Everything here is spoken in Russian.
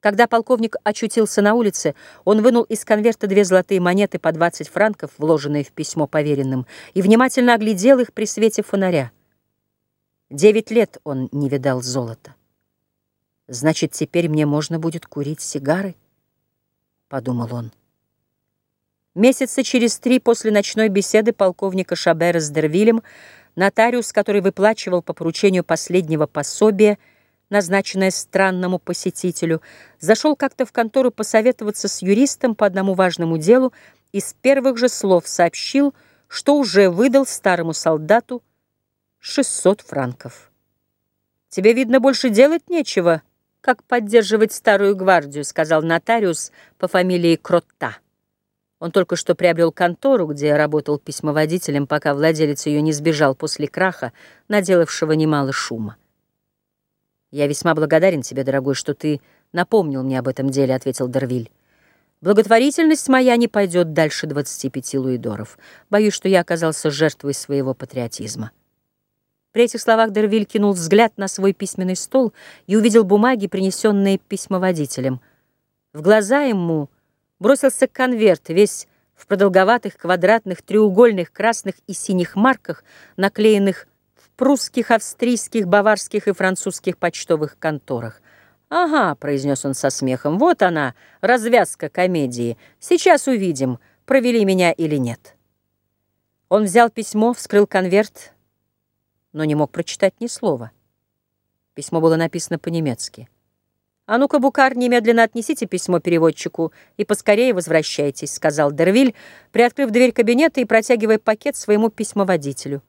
Когда полковник очутился на улице, он вынул из конверта две золотые монеты по 20 франков, вложенные в письмо поверенным, и внимательно оглядел их при свете фонаря. Девять лет он не видал золота. «Значит, теперь мне можно будет курить сигары?» — подумал он. Месяца через три после ночной беседы полковника Шабера с Дервилем нотариус, который выплачивал по поручению последнего пособия, назначенное странному посетителю, зашел как-то в контору посоветоваться с юристом по одному важному делу и с первых же слов сообщил, что уже выдал старому солдату 600 франков. «Тебе, видно, больше делать нечего, как поддерживать старую гвардию», сказал нотариус по фамилии Кротта. Он только что приобрел контору, где работал письмоводителем, пока владелец ее не сбежал после краха, наделавшего немало шума. «Я весьма благодарен тебе, дорогой, что ты напомнил мне об этом деле», — ответил Дервиль. «Благотворительность моя не пойдет дальше 25 луидоров. Боюсь, что я оказался жертвой своего патриотизма». При этих словах Дервиль кинул взгляд на свой письменный стол и увидел бумаги, принесенные письмоводителем. В глаза ему бросился конверт, весь в продолговатых, квадратных, треугольных, красных и синих марках, наклеенных прусских, австрийских, баварских и французских почтовых конторах. «Ага», — произнес он со смехом, — «вот она, развязка комедии. Сейчас увидим, провели меня или нет». Он взял письмо, вскрыл конверт, но не мог прочитать ни слова. Письмо было написано по-немецки. «А ну-ка, Букар, немедленно отнесите письмо переводчику и поскорее возвращайтесь», — сказал Дервиль, приоткрыв дверь кабинета и протягивая пакет своему письмоводителю.